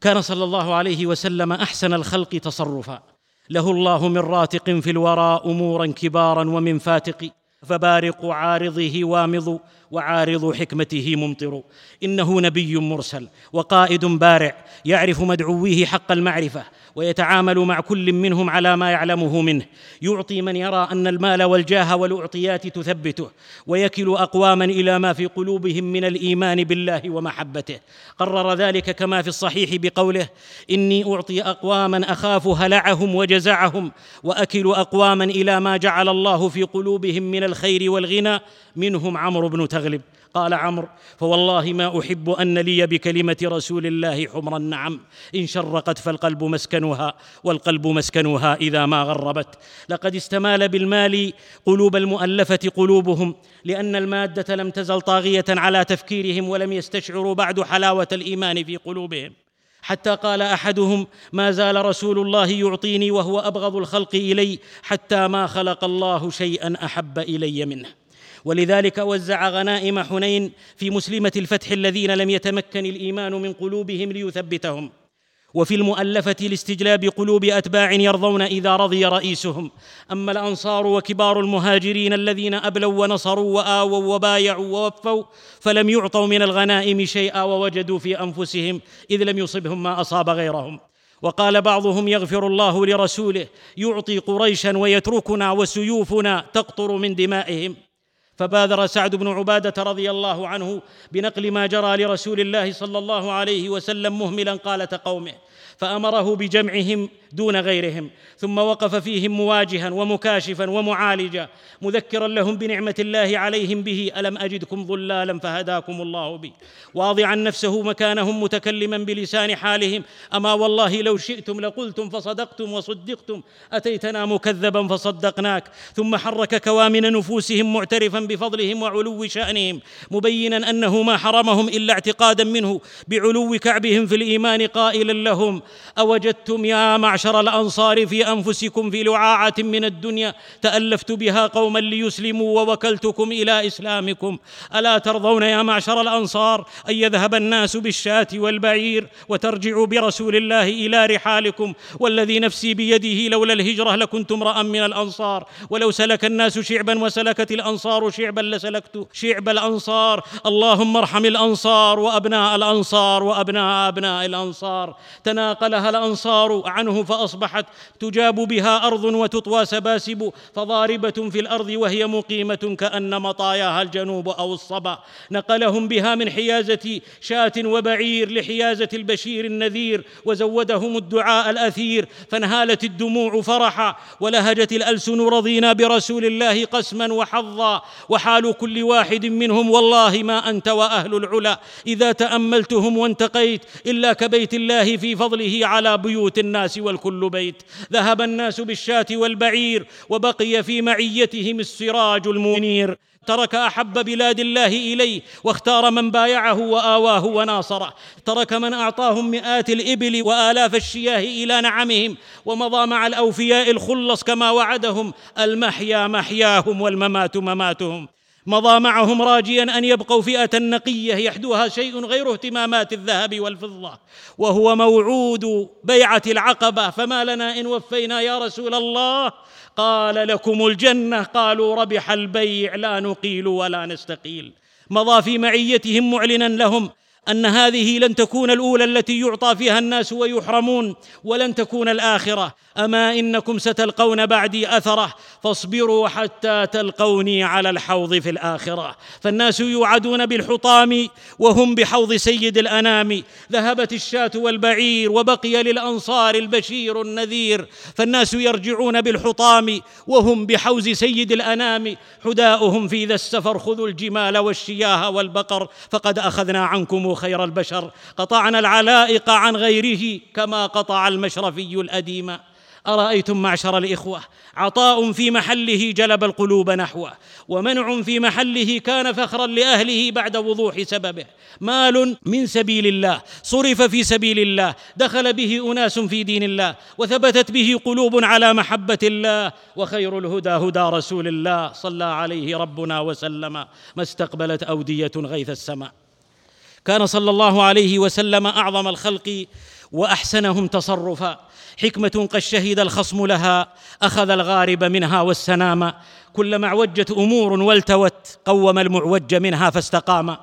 كان صلى الله عليه وسلم أحسن الخلق تصرفا. له الله من راتق في الورى أمورا كبارا ومن فاتق فبارق عارضه وامض وعارض حكمته ممطر. إنه نبي مرسل وقائد بارع يعرف مدعويه حق المعرفة ويتعامل مع كل منهم على ما يعلمه منه. يعطي من يرى أن المال والجاه والأعطيات تثبته ويكل أقواما إلى ما في قلوبهم من الإيمان بالله ومحبته. قرر ذلك كما في الصحيح بقوله إني أعطي أقواما أخاف هلعهم وجزعهم وأكل أقواما إلى ما جعل الله في قلوبهم من الخير والغنى. منهم عمرو بن تغلب قال عمرو فوالله ما أحب أن لي بكلمة رسول الله حمر النعم إن شرقت فالقلب مسكنها والقلب مسكنها إذا ما غربت. لقد استمال بالمال قلوب المؤلفة قلوبهم لأن المادة لم تزل طاغية على تفكيرهم ولم يستشعروا بعد حلاوة الإيمان في قلوبهم. حتى قال أحدهم ما زال رسول الله يعطيني وهو أبغض الخلق إلي حتى ما خلق الله شيئا أحب إلي منه. ولذلك وزع غنائم حنين في مسلمة الفتح الذين لم يتمكن الإيمان من قلوبهم ليثبتهم. وفي المؤلفة لاستجلاب قلوب أتباع يرضون إذا رضي رئيسهم. أما الأنصار وكبار المهاجرين الذين أبلوا ونصروا وآووا وبايعوا ووفوا فلم يعطوا من الغنائم شيئا ووجدوا في أنفسهم إذ لم يصبهم ما أصاب غيرهم. وقال بعضهم يغفر الله لرسوله يعطي قريشا ويتركنا وسيوفنا تقطر من دمائهم. فبادر سعد بن عبادة رضي الله عنه بنقل ما جرى لرسول الله صلى الله عليه وسلم مهملا قاله قومه. فأمره بجمعهم دون غيرهم ثم وقف فيهم مواجها ومكاشفا ومعالجا مذكرا لهم بنعمة الله عليهم به ألم أجدكم ضلالا فهداكم الله بي واضعا نفسه مكانهم متكلما بلسان حالهم أما والله لو شئتم لقلتم فصدقتم وصدقتم أتيتنا مكذبا فصدقناك ثم حرك كوامن نفوسهم معترفا بفضلهم وعلو شأنهم مبينا أنه ما حرمهم إلا اعتقادا منه بعلو كعبهم في الإيمان قائلا لهم اوجدتم يا معشر الانصار في انفسكم في لعاعه من الدنيا تالفت بها قوما ليسلموا ووكلتكم إلى اسلامكم. الا ترضون يا معشر الانصار ان يذهب الناس بالشاه والبعير وترجعوا برسول الله إلى رحالكم. والذي نفسي بيده لولا الهجره لكنت امرا من الانصار. ولو سلك الناس شعبا وسلكت الانصار شعبا لسلكت شعب الانصار. اللهم ارحم الانصار وابناء الانصار وابناء ابناء تناقلها الأنصار عنه فأصبحت تجاب بها أرض وتطوى سباسب فضاربة في الأرض وهي مقيمة كأن مطاياها الجنوب أو الصبا. نقلهم بها من حيازة شاة وبعير لحيازة البشير النذير وزودهم الدعاء الأثير فانهالت الدموع فرحا ولهجت الألسن رضينا برسول الله قسما وحظا. وحال كل واحد منهم والله ما أنت وأهل العلا. إذا تأملتهم وانتقيت إلا كبيت الله في فضله على بيوت الناس والكل بيت. ذهب الناس بالشاة والبعير وبقي في معيتهم السراج المنير. ترك أحب بلاد الله إليه واختار من بايعه وآواه وناصره. ترك من أعطاهم مئات الإبل وآلاف الشياه إلى نعمهم ومضى مع الأوفياء الخلص كما وعدهم. المحيا محياهم والممات مماتهم. مضى معهم راجيا أن يبقوا فئة نقية يحدوها شيء غير اهتمامات الذهب والفضة وهو موعود بيعة العقبة. فما لنا إن وفينا يا رسول الله؟ قال لكم الجنة. قالوا ربح البيع لا نقيل ولا نستقيل. مضى في معيتهم معلنا لهم. أن هذه لن تكون الأولى التي يعطى فيها الناس ويحرمون ولن تكون الآخرة. أما إنكم ستلقون بعدي أثرة فاصبروا حتى تلقوني على الحوض في الآخرة. فالناس يوعدون بالحطام وهم بحوض سيد الأنام. ذهبت الشاة والبعير وبقي للأنصار البشير النذير. فالناس يرجعون بالحطام وهم بحوز سيد الأنام. حداؤهم في ذا السفر خذوا الجمال والشياه والبقر فقد أخذنا عنكم خير البشر قطعنا العلائق عن غيره كما قطع المشرفي الأديم. أرأيتم معشر الإخوة عطاء في محله جلب القلوب نحوه ومنع في محله كان فخرا لأهله بعد وضوح سببه. مال من سبيل الله صرف في سبيل الله دخل به أناس في دين الله وثبتت به قلوب على محبة الله وخير الهدى هدى رسول الله صلى عليه ربنا وسلم ما استقبلت أودية غيث السماء. كان صلى الله عليه وسلم أعظم الخلق وأحسنهم تصرفا. حكمة قد شهد الخصم لها أخذ الغارب منها والسنام. كلما اعوجت أمور والتوت قوم المعوج منها فاستقام.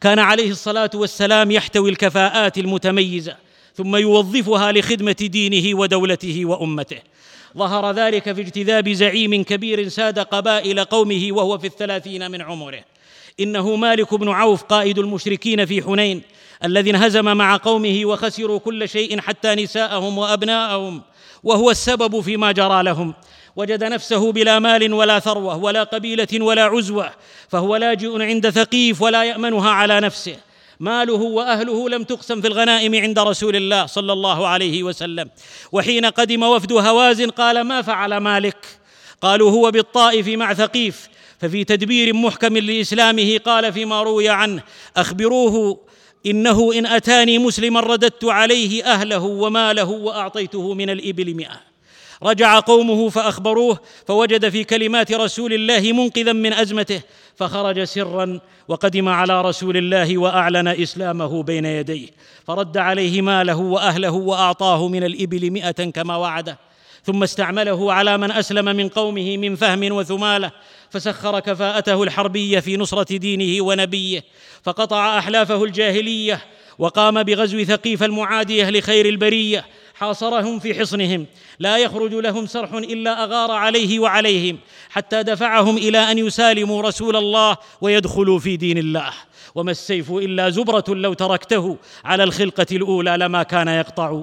كان عليه الصلاة والسلام يحتوي الكفاءات المتميزة ثم يوظفها لخدمة دينه ودولته وأمته. ظهر ذلك في اجتذاب زعيم كبير ساد قبائل قومه وهو في الثلاثين من عمره. إنه مالك بن عوف قائد المشركين في حنين الذي انهزم مع قومه وخسروا كل شيء حتى نساءهم وأبناءهم وهو السبب فيما جرى لهم. وجد نفسه بلا مال ولا ثروة ولا قبيلة ولا عزوة فهو لاجئ عند ثقيف ولا يأمنها على نفسه. ماله وأهله لم تقسم في الغنائم عند رسول الله صلى الله عليه وسلم. وحين قدم وفد هوازن قال ما فعل مالك؟ قالوا هو بالطائف مع ثقيف. ففي تدبير محكم لإسلامه قال فيما روي عنه أخبروه إنه إن أتاني مسلما رددت عليه أهله وماله وأعطيته من الإبل مئة. رجع قومه فأخبروه فوجد في كلمات رسول الله منقذا من أزمته فخرج سرا وقدم على رسول الله وأعلن إسلامه بين يديه فرد عليه ماله وأهله وأعطاه من الإبل مئة كما وعده. ثم استعمله على من أسلم من قومه من فهم وثمالة فسخر كفاءته الحربية في نصرة دينه ونبيه فقطع أحلافه الجاهلية وقام بغزو ثقيف المعادية لخير البرية حاصرهم في حصنهم لا يخرج لهم سرح إلا أغار عليه وعليهم حتى دفعهم إلى أن يسالموا رسول الله ويدخلوا في دين الله. وما السيف إلا زبرة لو تركته على الخلقة الأولى لما كان يقطع.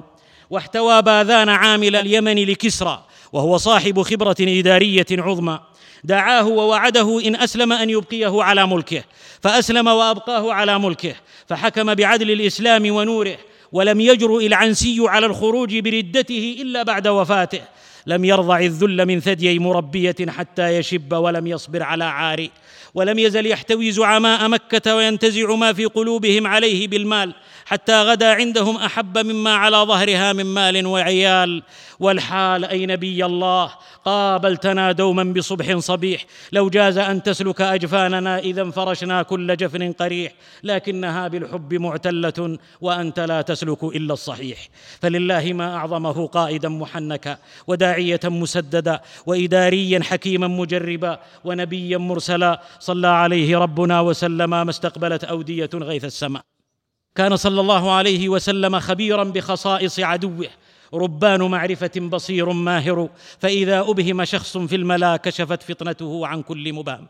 واحتوى باذان عامل اليمن لكسرى وهو صاحب خبرة إدارية عظمى. دعاه ووعده إن أسلم أن يبقيه على ملكه. فأسلم وأبقاه على ملكه. فحكم بعدل الإسلام ونوره. ولم يجرؤ العنسي على الخروج بردته إلا بعد وفاته. لم يرضع الذل من ثديي مربية حتى يشب ولم يصبر على عار ولم يزل يحتوي زعماء مكة وينتزع ما في قلوبهم عليه بالمال حتى غدا عندهم أحب مما على ظهرها من مال وعيال. والحال أي نبي الله؟ قابلتنا دوما بصبح صبيح لو جاز أن تسلك أجفاننا إذا فرشنا كل جفن قريح لكنها بالحب معتلة وأنت لا تسلك إلا الصحيح. فلله ما أعظمه قائدا محنكا وداعيه مسددا واداريا حكيما مجربا ونبيا مرسلا. صلى عليه ربنا وسلم ما استقبلت أودية غيث السماء. كان صلى الله عليه وسلم خبيرا بخصائص عدوه ربان معرفة بصير ماهر. فإذا أبهم شخص في الملا كشفت فطنته عن كل مبام.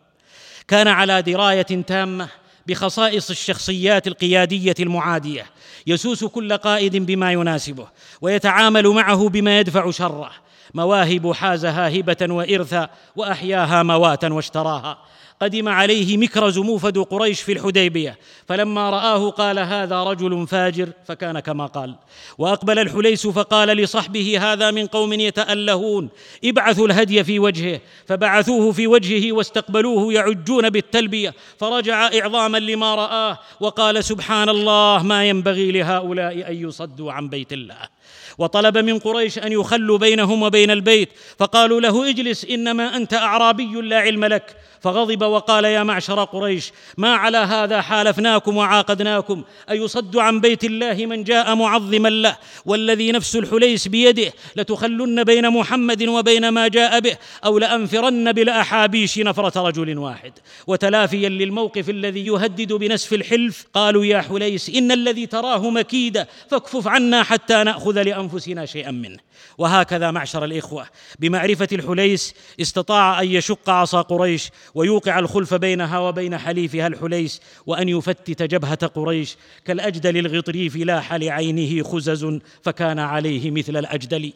كان على دراية تامة بخصائص الشخصيات القيادية المعادية. يسوس كل قائد بما يناسبه ويتعامل معه بما يدفع شره. مواهب حازها هبة وإرثا وأحياها مواتا واشتراها. قدم عليه مكرز موفد قريش في الحديبية فلما رآه قال هذا رجل فاجر فكان كما قال. وأقبل الحليس فقال لصحبه هذا من قوم يتألهون ابعثوا الهدي في وجهه. فبعثوه في وجهه واستقبلوه يعجون بالتلبية فرجع إعظاما لما رآه وقال سبحان الله ما ينبغي لهؤلاء أن يصدوا عن بيت الله. وطلب من قريش أن يخلوا بينهم وبين البيت فقالوا له اجلس إنما أنت أعرابي لا علم لك. فغضب وقال يا معشر قريش ما على هذا حالفناكم وعاقدناكم؟ أيصد عن بيت الله من جاء معظما له والذي نفس الحليس بيده لتخلن بين محمد وبين ما جاء به أو لأنفرن بالأحابيش نفرة رجل واحد. وتلافيا للموقف الذي يهدد بنسف الحلف قالوا يا حليس إن الذي تراه مكيد فاكفف عنا حتى نأخذ لأنفسنا شيئا منه. وهكذا معشر الإخوة بمعرفة الحليس استطاع أن يشق عصا قريش ويوقع الخلف بينها وبين حليفها الحليس وأن يفتت جبهة قريش كالأجدل الغطريف لاح لعينه خزز فكان عليه مثل الأجدل.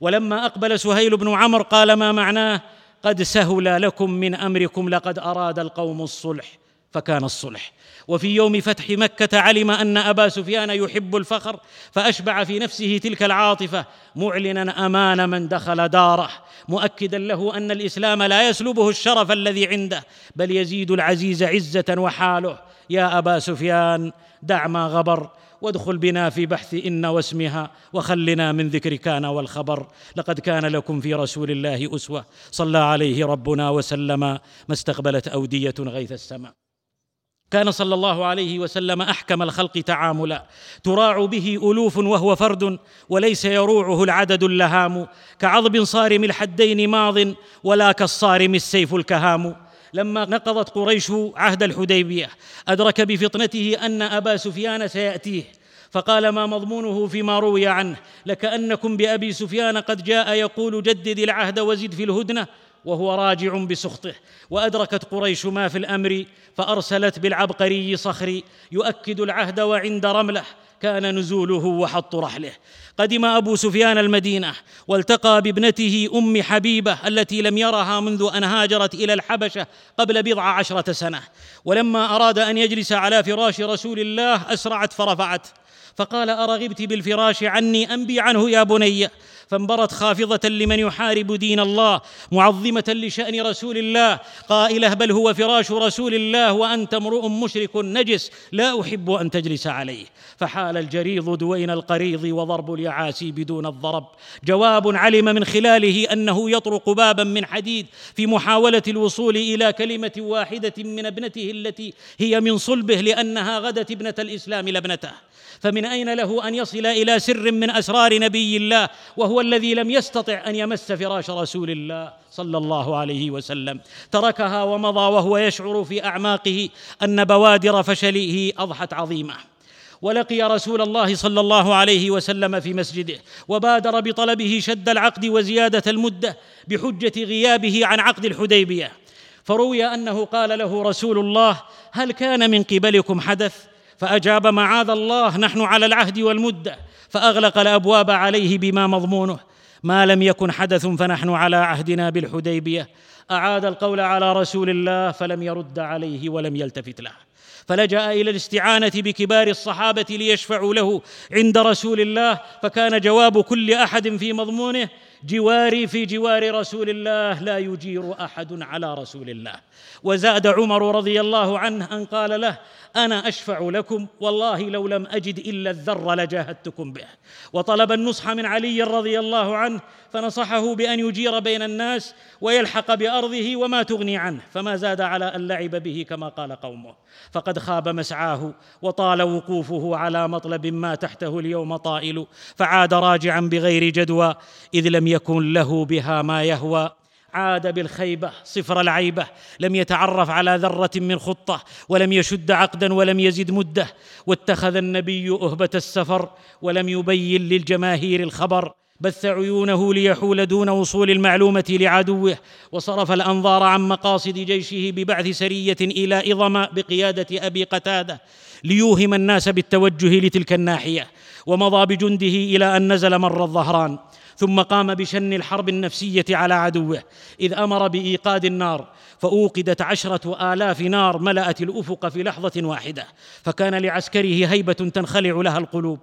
ولما أقبل سهيل بن عمرو قال ما معناه؟ قد سهل لكم من أمركم لقد أراد القوم الصلح. فكان الصلح. وفي يوم فتح مكة علم أن أبا سفيان يحب الفخر فأشبع في نفسه تلك العاطفة معلنا أمان من دخل داره مؤكدا له أن الإسلام لا يسلبه الشرف الذي عنده بل يزيد العزيز عزة وحاله. يا أبا سفيان دع ما غبر وادخل بنا في بحث إن واسمها وخلنا من ذكر كان والخبر. لقد كان لكم في رسول الله أسوة صلى عليه ربنا وسلم ما استقبلت أودية غيث السماء. كان صلى الله عليه وسلم أحكم الخلق تعاملا. تراع به ألوف وهو فرد وليس يروعه العدد اللهام. كعضب صارم الحدين ماض ولا كالصارم السيف الكهام. لما نقضت قريش عهد الحديبية أدرك بفطنته أن أبا سفيان سيأتيه. فقال ما مضمونه فيما روي عنه؟ لكأنكم بأبي سفيان قد جاء يقول جدد العهد وزد في الهدنة. وهو راجع بسخطه. وأدركت قريش ما في الأمر فأرسلت بالعبقري صخر يؤكد العهد وعند رمله كان نزوله وحط رحله. قدم أبو سفيان المدينة والتقى بابنته أم حبيبة التي لم يرها منذ أن هاجرت إلى الحبشة قبل بضع عشرة سنة. ولما أراد أن يجلس على فراش رسول الله أسرعت فرفعت. فقال أرغبت بالفراش عني أنبي عنه يا بني. فانبرت خافضة لمن يحارب دين الله معظمة لشأن رسول الله قائلة بل هو فراش رسول الله وأنت امرؤ مشرك نجس لا أحب أن تجلس عليه. فحال الجريض دوين القريض وضرب اليعاسي بدون الضرب. جواب علم من خلاله أنه يطرق بابا من حديد في محاولة الوصول إلى كلمة واحدة من ابنته التي هي من صلبه لأنها غدت ابنة الإسلام لابنته. فمن أين له أن يصل إلى سر من أسرار نبي الله وهو الذي لم يستطع أن يمس فراش رسول الله صلى الله عليه وسلم. تركها ومضى وهو يشعر في أعماقه أن بوادر فشله أضحت عظيمة. ولقي رسول الله صلى الله عليه وسلم في مسجده وبادر بطلبه شد العقد وزيادة المدة بحجة غيابه عن عقد الحديبية. فروي أنه قال له رسول الله هل كان من قبلكم حدث؟ فأجاب معاذ الله نحن على العهد والمدة. فأغلق الأبواب عليه بما مضمونه. ما لم يكن حدث فنحن على عهدنا بالحديبية. أعاد القول على رسول الله فلم يرد عليه ولم يلتفت له. فلجأ إلى الاستعانة بكبار الصحابة ليشفعوا له عند رسول الله. فكان جواب كل أحد في مضمونه جواري في جوار رسول الله لا يجير أحد على رسول الله. وزاد عمر رضي الله عنه أن قال له أنا أشفع لكم والله لو لم أجد إلا الذر لجاهدتكم به. وطلب النصح من علي رضي الله عنه فنصحه بأن يجير بين الناس ويلحق بأرضه وما تغني عنه فما زاد على أن لعب به كما قال قومه. فقد خاب مسعاه وطال وقوفه على مطلب ما تحته اليوم طائل فعاد راجعا بغير جدوى إذ لم يكن له بها ما يهوى. عاد بالخيبة صفر العيبة لم يتعرف على ذرة من خطة ولم يشد عقدا ولم يزد مدة. واتخذ النبي أهبة السفر ولم يبين للجماهير الخبر. بث عيونه ليحول دون وصول المعلومة لعدوه. وصرف الأنظار عن مقاصد جيشه ببعث سرية إلى إظم بقيادة أبي قتادة ليوهم الناس بالتوجه لتلك الناحية. ومضى بجنده إلى أن نزل مر الظهران. ثم قام بشن الحرب النفسية على عدوه إذ أمر بإيقاد النار فأوقدت عشرة آلاف نار ملأت الأفق في لحظة واحدة فكان لعسكره هيبة تنخلع لها القلوب.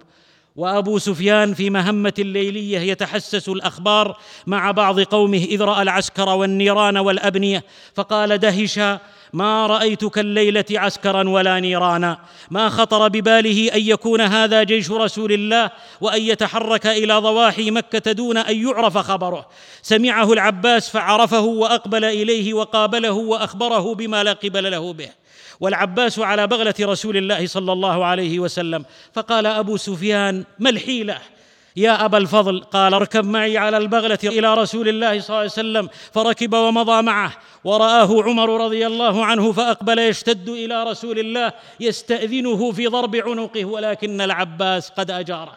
وأبو سفيان في مهمة ليلية يتحسس الأخبار مع بعض قومه إذ رأى العسكر والنيران والأبنية فقال دهشا ما رأيتك الليلة عسكرا ولا نيرانا. ما خطر بباله أن يكون هذا جيش رسول الله وأن يتحرك إلى ضواحي مكة دون أن يعرف خبره. سمعه العباس فعرفه وأقبل إليه وقابله وأخبره بما لا قبل له به. والعباس على بغلة رسول الله صلى الله عليه وسلم. فقال أبو سفيان ما الحيلة؟ يا أبا الفضل قال اركب معي على البغلة إلى رسول الله صلى الله عليه وسلم فركب ومضى معه. ورآه عمر رضي الله عنه فأقبل يشتد إلى رسول الله يستأذنه في ضرب عنقه ولكن العباس قد أجاره.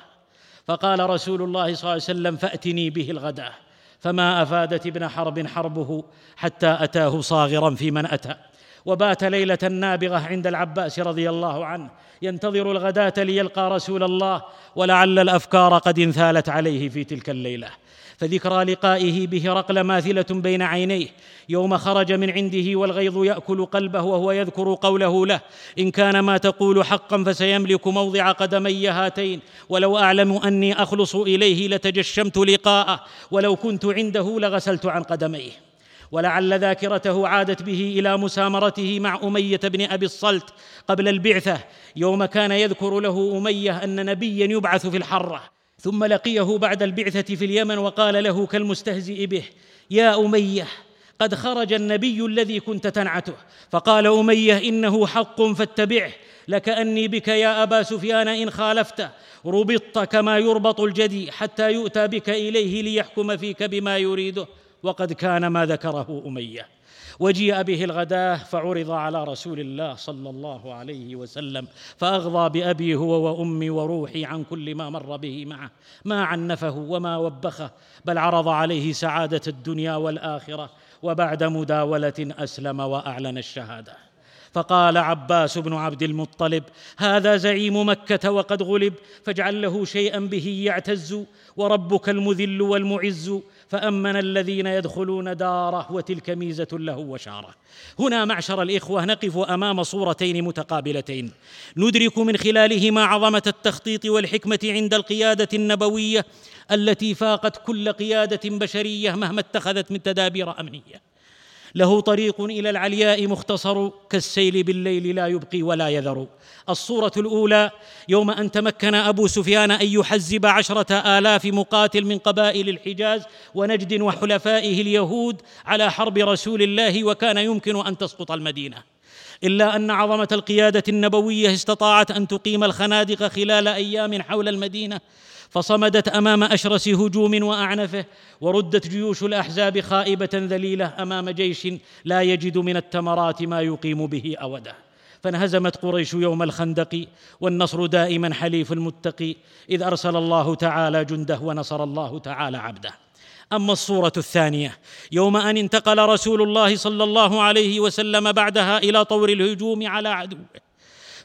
فقال رسول الله صلى الله عليه وسلم فأتني به الغداة. فما أفادت ابن حرب حربه حتى أتاه صاغرا في من أتى. وبات ليلة نابغة عند العباس رضي الله عنه. ينتظر الغداة ليلقى رسول الله ولعل الأفكار قد انثالت عليه في تلك الليلة. فذكرى لقائه بهرقل ماثلة بين عينيه. يوم خرج من عنده والغيظ يأكل قلبه وهو يذكر قوله له إن كان ما تقول حقا فسيملك موضع قدمي هاتين. ولو أعلم أني أخلص إليه لتجشمت لقاءه. ولو كنت عنده لغسلت عن قدميه. ولعل ذاكرته عادت به إلى مسامرته مع أمية بن أبي الصلت قبل البعثة يوم كان يذكر له أمية أن نبيا يبعث في الحرة. ثم لقيه بعد البعثة في اليمن وقال له كالمستهزئ به يا أمية قد خرج النبي الذي كنت تنعته. فقال أمية إنه حق فاتبعه لكأني بك يا أبا سفيان إن خالفته ربطت كما يربط الجدي حتى يؤتى بك إليه ليحكم فيك بما يريده. وقد كان ما ذكره أمية. وجيء به الغداة فعرض على رسول الله صلى الله عليه وسلم فأغضى بابي هو وأمي وروحي عن كل ما مر به معه. ما عنفه وما وبخه بل عرض عليه سعادة الدنيا والآخرة وبعد مداولة أسلم وأعلن الشهادة. فقال عباس بن عبد المطلب هذا زعيم مكة وقد غلب فاجعل له شيئا به يعتز وربك المذل والمعز فأمن الذين يدخلون داره وتلك ميزه له وشاره. هنا معشر الإخوة نقف أمام صورتين متقابلتين. ندرك من خلالهما عظمة التخطيط والحكمة عند القيادة النبوية التي فاقت كل قيادة بشرية مهما اتخذت من تدابير أمنية. له طريق إلى العلياء مختصر كالسيل بالليل لا يبقي ولا يذر. الصورة الأولى يوم أن تمكن أبو سفيان أن يحزب عشرة آلاف مقاتل من قبائل الحجاز ونجد وحلفائه اليهود على حرب رسول الله وكان يمكن أن تسقط المدينة. إلا أن عظمة القيادة النبوية استطاعت أن تقيم الخنادق خلال أيام حول المدينة. فصمدت أمام أشرس هجوم وأعنفه وردت جيوش الأحزاب خائبة ذليلة أمام جيش لا يجد من التمرات ما يقيم به أوده. فانهزمت قريش يوم الخندق والنصر دائما حليف المتقي إذ أرسل الله تعالى جنده ونصر الله تعالى عبده. أما الصورة الثانية يوم أن انتقل رسول الله صلى الله عليه وسلم بعدها إلى طور الهجوم على عدوه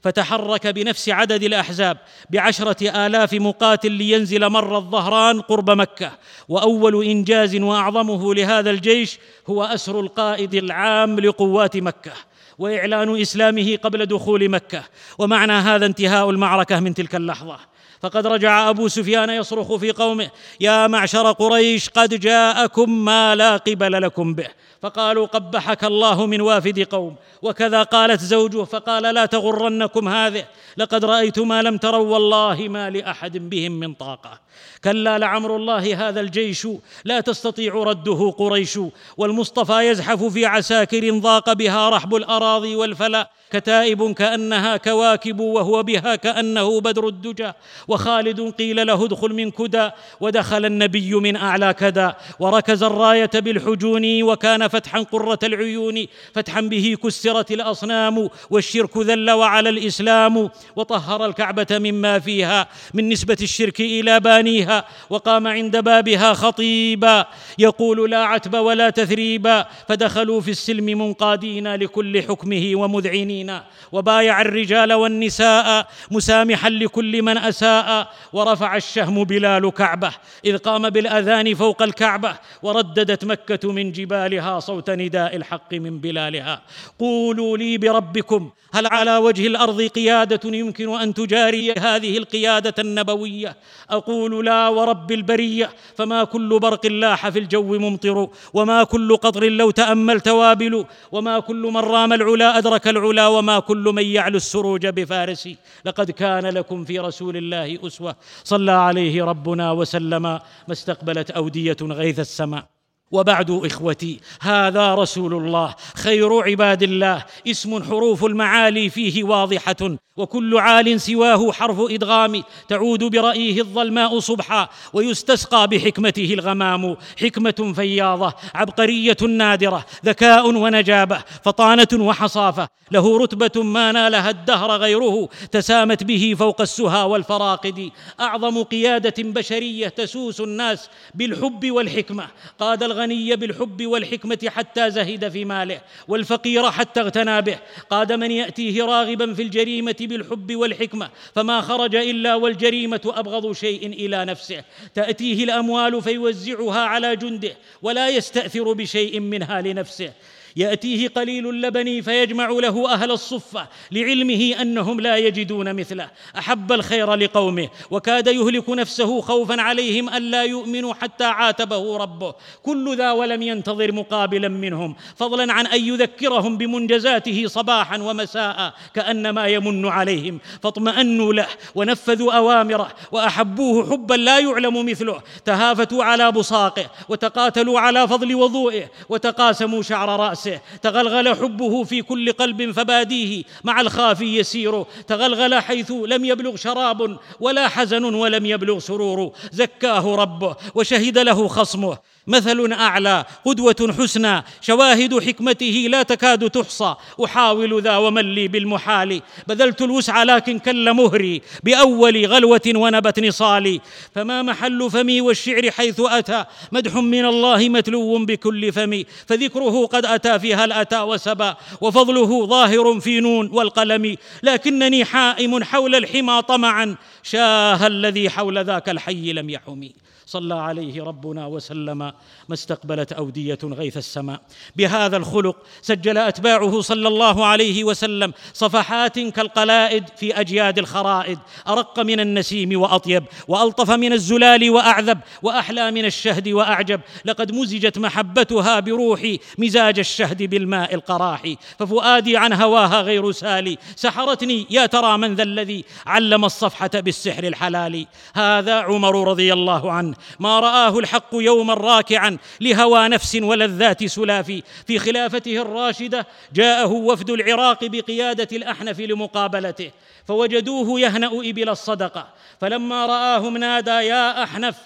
فتحرك بنفس عدد الأحزاب بعشرة آلاف مقاتل لينزل مر الظهران قرب مكة. وأول إنجاز وأعظمه لهذا الجيش هو أسر القائد العام لقوات مكة وإعلان إسلامه قبل دخول مكة. ومعنى هذا انتهاء المعركة من تلك اللحظة. فقد رجع أبو سفيان يصرخ في قومه يا معشر قريش قد جاءكم ما لا قبل لكم به. فقالوا قبحك الله من وافد قوم. وكذا قالت زوجه فقال لا تغرنكم هذه لقد رأيت ما لم تروا والله ما لأحد بهم من طاقة. كلا لعمر الله هذا الجيش لا تستطيع رده قريش. والمصطفى يزحف في عساكر ضاق بها رحب الأراضي والفلا. كتائب كأنها كواكب وهو بها كأنه بدر الدجى. وخالد قيل له ادخل من كدى. ودخل النبي من أعلى كدى. وركز الراية بالحجون وكان فتحا قرة العيون. فتحا به كسرت الأصنام والشرك ذل وعلى الإسلام. وطهر الكعبة مما فيها. من نسبة الشرك إلى بانيها وقام عند بابها خطيبا. يقول لا عتب ولا تثريبا فدخلوا في السلم منقادين لكل حكمه ومذعنين. وبايع الرجال والنساء مسامحا لكل من أساء. ورفع الشهم بلال كعبة. إذ قام بالأذان فوق الكعبة. ورددت مكة من جبالها صوت نداء الحق من بلالها. قولوا لي بربكم هل على وجه الأرض قيادة يمكن أن تجاري هذه القيادة النبوية؟ أقول لا ورب البرية فما كل برق لاح في الجو ممطر وما كل قطر لو تاملت وابل وما كل من رام العلا أدرك العلا وما كل من يعلو السروج بفارس. لقد كان لكم في رسول الله أسوة. صلى عليه ربنا وسلم ما استقبلت أودية غيث السماء. وبعد إخوتي هذا رسول الله. خير عباد الله. اسم حروف المعالي فيه واضحة وكل عال سواه حرف إدغام. تعود برايه الظلماء صبحا ويستسقى بحكمته الغمام. حكمة فياضة عبقرية نادرة ذكاء ونجابة فطانة وحصافة. له رتبة ما نالها الدهر غيره تسامت به فوق السها والفراقد. أعظم قيادة بشرية تسوس الناس بالحب والحكمة. قاد الغني بالحب والحكمة حتى زهد في ماله والفقير حتى اغتنى به. قاد من يأتيه راغبا في الجريمة بالحب والحكمة فما خرج إلا والجريمة أبغض شيء إلى نفسه. تأتيه الأموال فيوزعها على جنده ولا يستأثر بشيء منها لنفسه. يأتيه قليل اللبن فيجمع له أهل الصفة لعلمه أنهم لا يجدون مثله. أحب الخير لقومه وكاد يهلك نفسه خوفا عليهم الا يؤمنوا حتى عاتبه ربه. كل ذا ولم ينتظر مقابلا منهم. فضلا عن أن يذكرهم بمنجزاته صباحا ومساء كأنما يمن عليهم. فاطمأنوا له ونفذوا أوامره وأحبوه حبا لا يعلم مثله. تهافتوا على بصاقه وتقاتلوا على فضل وضوئه وتقاسموا شعر رأسه. تغلغل حبه في كل قلب فباديه. مع الخافي يسير. تغلغل حيث لم يبلغ شراب ولا حزن ولم يبلغ سرور. زكاه ربه وشهد له خصمه. مثل أعلى قدوة حسنى شواهد حكمته لا تكاد تحصى. أحاول ذا ومن لي بالمحال. بذلت الوسع لكن كل مهري. بأول غلوة ونبت نصالي. فما محل فمي والشعر حيث أتى. مدح من الله متلو بكل فمي. فذكره قد أتى في هل اتى وسبا وفضله ظاهر في نون والقلم. لكنني حائم حول الحمى طمعا شاه الذي حول ذاك الحي لم يحمي. صلى عليه ربنا وسلم ما استقبلت أودية غيث السماء. بهذا الخلق سجل أتباعه صلى الله عليه وسلم صفحات كالقلائد في أجياد الخرائد. أرق من النسيم وأطيب وألطف من الزلال وأعذب وأحلى من الشهد وأعجب. لقد مزجت محبتها بروحي مزاج الشهد بالماء القراح ففؤادي عن هواها غير سالي. سحرتني يا ترى من ذا الذي علم الصفحة بالسحر الحلال هذا عمر رضي الله عنه. ما رآه الحق يوما راكعا لهوى نفس ولذات سلاف. في خلافته الراشدة جاءه وفد العراق بقيادة الأحنف لمقابلته فوجدوه يهنأ إبل الصدقة. فلما راهم نادى يا أحنف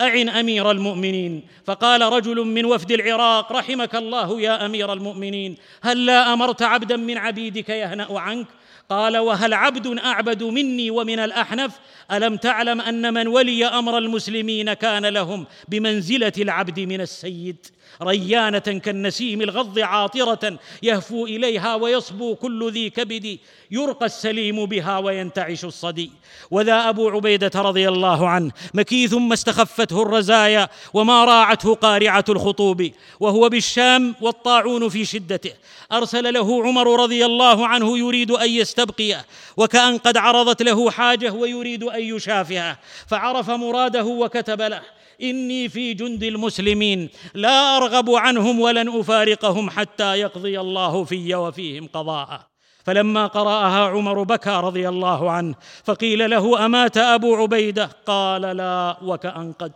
أعن أمير المؤمنين. فقال رجل من وفد العراق رحمك الله يا أمير المؤمنين هل لا أمرت عبدا من عبيدك يهنأ عنك؟ قال وهل عبد أعبد مني ومن الأحنف؟ ألم تعلم أن من ولي أمر المسلمين كان لهم بمنزلة العبد من السيد. ريانة كالنسيم الغض عاطرة يهفو إليها ويصبو كل ذي كبد يرقى السليم بها وينتعش الصدي. وذا أبو عبيدة رضي الله عنه مكيث ما استخفته الرزايا وما راعته قارعة الخطوب. وهو بالشام والطاعون في شدته. أرسل له عمر رضي الله عنه يريد أن يستبقيه وكأن قد عرضت له حاجة ويريد أن يشافهه فعرف مراده وكتب له إني في جند المسلمين لا أرغب عنهم ولن أفارقهم حتى يقضي الله في وفيهم قضاءه فلما قرأها عمر بكى رضي الله عنه فقيل له أمات أبو عبيدة؟ قال لا وكان قد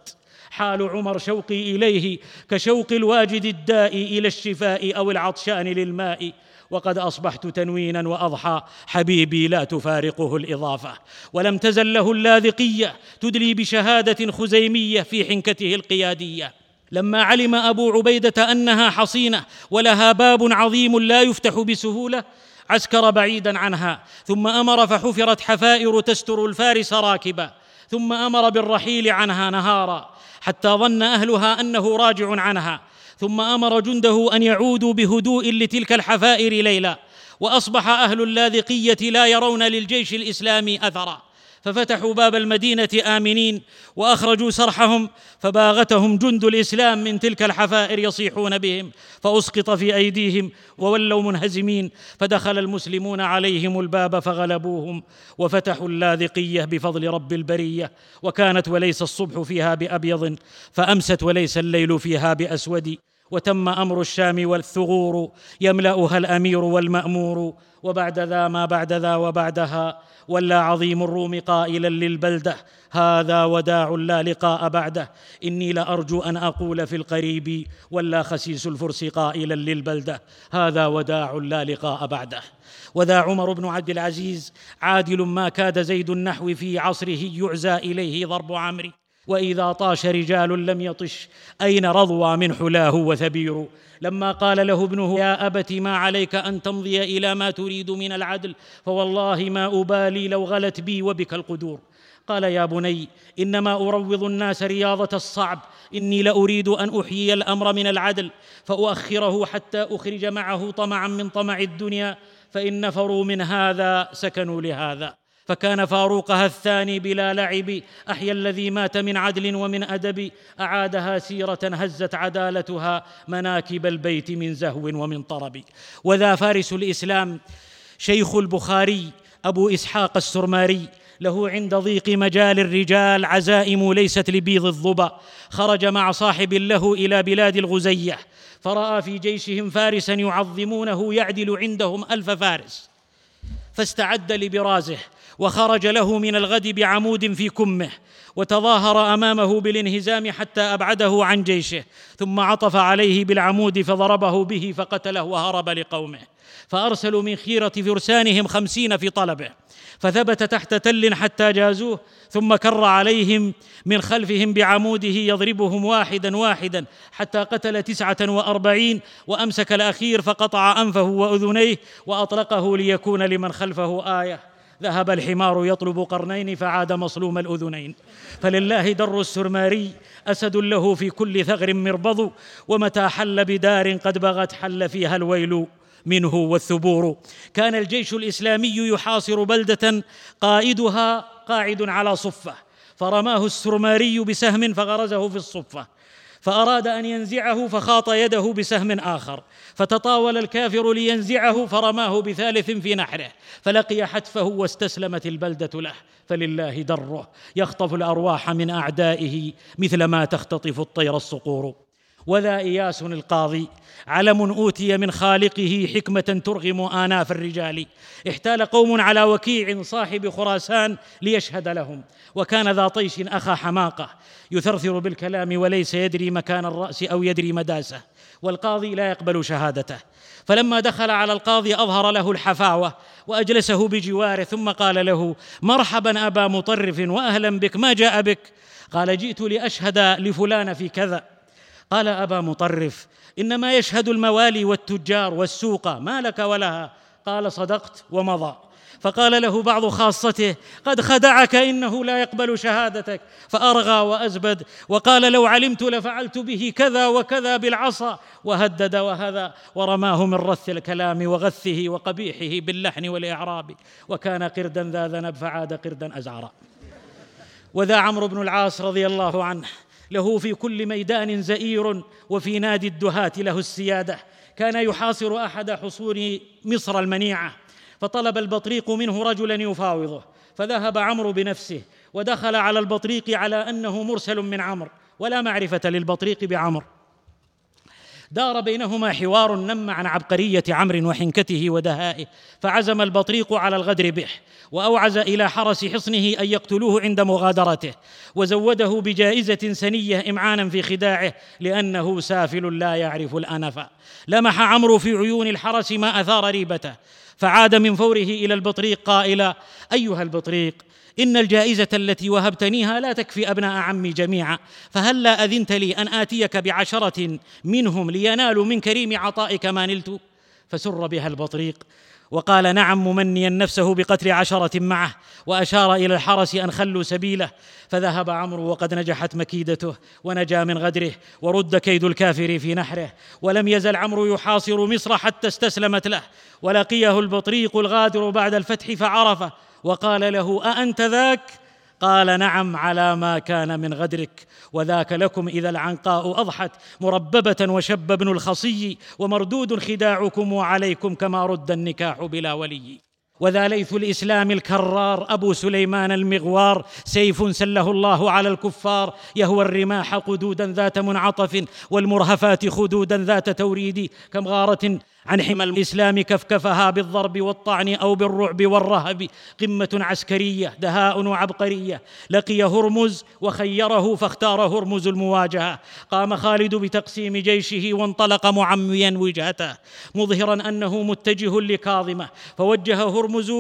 حال عمر شوقي إليه كشوق الواجد الداء إلى الشفاء أو العطشان للماء. وقد أصبحت تنوينا وأضحى. حبيبي لا تفارقه الإضافة. ولم تزل له اللاذقية تدلي بشهادة خزيمية في حنكته القيادية. لما علم أبو عبيدة أنها حصينة ولها باب عظيم لا يفتح بسهولة عسكر بعيدا عنها. ثم أمر فحفرت حفائر تستر الفارس راكبا. ثم أمر بالرحيل عنها نهارا. حتى ظن أهلها أنه راجع عنها. ثم أمر جنده أن يعودوا بهدوء لتلك الحفائر ليلا وأصبح أهل اللاذقية لا يرون للجيش الإسلامي أثرا. ففتحوا باب المدينة آمنين وأخرجوا سرحهم فباغتهم جند الإسلام من تلك الحفائر يصيحون بهم فأسقط في أيديهم وولوا منهزمين فدخل المسلمون عليهم الباب فغلبوهم وفتحوا اللاذقية بفضل رب البرية وكانت وليس الصبح فيها بأبيض فأمست وليس الليل فيها بأسود. وتم أمر الشام والثغور يملأها الأمير والمأمور وبعد ذا ما بعد ذا وبعدها. ولا عظيم الروم قائلا للبلدة هذا وداع لا لقاء بعده. إني لأرجو أن أقول في القريب ولا خسيس الفرس قائلا للبلدة هذا وداع لا لقاء بعده. وذا عمر بن عبد العزيز عادل ما كاد زيد النحو في عصره يعزى إليه ضرب عمرو وإذا طاش رجال لم يطش أين رضوى من حلاه وثبير؟ لما قال له ابنه يا ابت ما عليك أن تمضي إلى ما تريد من العدل فوالله ما أبالي لو غلت بي وبك القدور. قال يا بني إنما أروض الناس رياضة الصعب إني لأريد أن أحيي الأمر من العدل فأؤخره حتى أخرج معه طمعا من طمع الدنيا فإن نفروا من هذا سكنوا لهذا. فكان فاروقها الثاني بلا لعب. أحيا الذي مات من عدل ومن أدب. أعادها سيرة هزت عدالتها مناكب البيت من زهو ومن طرب. وذا فارس الإسلام شيخ البخاري أبو إسحاق السرماري. له عند ضيق مجال الرجال عزائم ليست لبيض الظبا. خرج مع صاحب له إلى بلاد الغزية. فرأى في جيشهم فارسا يعظمونه يعدل عندهم ألف فارس. فاستعد لبرازه. وخرج له من الغد بعمود في كمه وتظاهر أمامه بالانهزام حتى أبعده عن جيشه ثم عطف عليه بالعمود فضربه به فقتله وهرب لقومه. فأرسلوا من خيرة فرسانهم خمسين في طلبه فثبت تحت تل حتى جازوه ثم كر عليهم من خلفهم بعموده يضربهم واحدا واحدا حتى قتل تسعة وأربعين وأمسك الأخير فقطع أنفه وأذنيه وأطلقه ليكون لمن خلفه آية. ذهب الحمار يطلب قرنين فعاد مصلوم الأذنين. فلله در السرماري أسد له في كل ثغر مربض ومتى حل بدار قد بغت حل فيها الويل منه والثبور. كان الجيش الإسلامي يحاصر بلدة قائدها قاعد على صفة. فرماه السرماري بسهم فغرزه في الصفة. فأراد أن ينزعه فخاط يده بسهم آخر. فتطاول الكافر لينزعه فرماه بثالث في نحره. فلقي حتفه واستسلمت البلدة له. فلله دره. يخطف الأرواح من أعدائه مثل ما تختطف الطير الصقور. وذا إياس القاضي. علم أوتي من خالقه حكمة ترغم آناف الرجال. احتال قوم على وكيع صاحب خراسان ليشهد لهم. وكان ذا طيش أخا حماقة. يثرثر بالكلام وليس يدري مكان الرأس أو يدري مداسه. والقاضي لا يقبل شهادته. فلما دخل على القاضي أظهر له الحفاوة وأجلسه بجواره ثم قال له مرحبا أبا مطرف واهلا بك ما جاء بك؟ قال جئت لأشهد لفلان في كذا. قال أبا مطرف إنما يشهد الموالي والتجار والسوق ما لك ولها قال صدقت ومضى. فقال له بعض خاصته قد خدعك إنه لا يقبل شهادتك فأرغى وأزبد وقال لو علمت لفعلت به كذا وكذا بالعصا وهدد وهذا ورماه من رث الكلام وغثه وقبيحه باللحن والإعراب وكان قردا ذا ذنب فعاد قردا أزعرا. وذا عمرو بن العاص رضي الله عنه له في كل ميدان زئير وفي نادي الدهاة له السيادة. كان يحاصر أحد حصون مصر المنيعة فطلب البطريق منه رجلا يفاوضه فذهب عمرو بنفسه ودخل على البطريق على أنه مرسل من عمرو ولا معرفة للبطريق بعمرو. دار بينهما حوار نم عن عبقرية عمرو وحنكته ودهائه فعزم البطريق على الغدر به وأوعز إلى حرس حصنه أن يقتلوه عند مغادرته وزوده بجائزة سنية إمعانا في خداعه لأنه سافل لا يعرف الأنف. لمح عمرو في عيون الحرس ما أثار ريبته فعاد من فوره إلى البطريق قائلا أيها البطريق إن الجائزة التي وهبتنيها لا تكفي أبناء عمي جميعا فهل لا أذنت لي أن آتيك بعشرة منهم لينالوا من كريم عطائك ما نلت؟ فسر بها البطريق. وقال نعم ممنيا نفسه بقتل عشرة معه وأشار إلى الحرس أن خلوا سبيله. فذهب عمرو وقد نجحت مكيدته ونجا من غدره ورد كيد الكافر في نحره. ولم يزل عمرو يحاصر مصر حتى استسلمت له. ولقيه البطريق الغادر بعد الفتح فعرفه. وقال له أأنت ذاك؟ قال نعم على ما كان من غدرك. وذاك لكم إذا العنقاء أضحت مرببة وشب ابن الخصي ومردود خداعكم وعليكم كما رد النكاح بلا ولي. وذا ليث الإسلام الكرار أبو سليمان المغوار سيف سله الله على الكفار يهوى الرماح قدودا ذات منعطف والمرهفات خدودا ذات توريد كم غارة عن حمى الإسلام كفكفها بالضرب والطعن أو بالرعب والرهب قمة عسكرية دهاء وعبقرية. لقي هرمز وخيره فاختار هرمز المواجهة. قام خالد بتقسيم جيشه وانطلق معميا وجهته. مظهرا أنه متجه لكاظمة. فوجه هرمز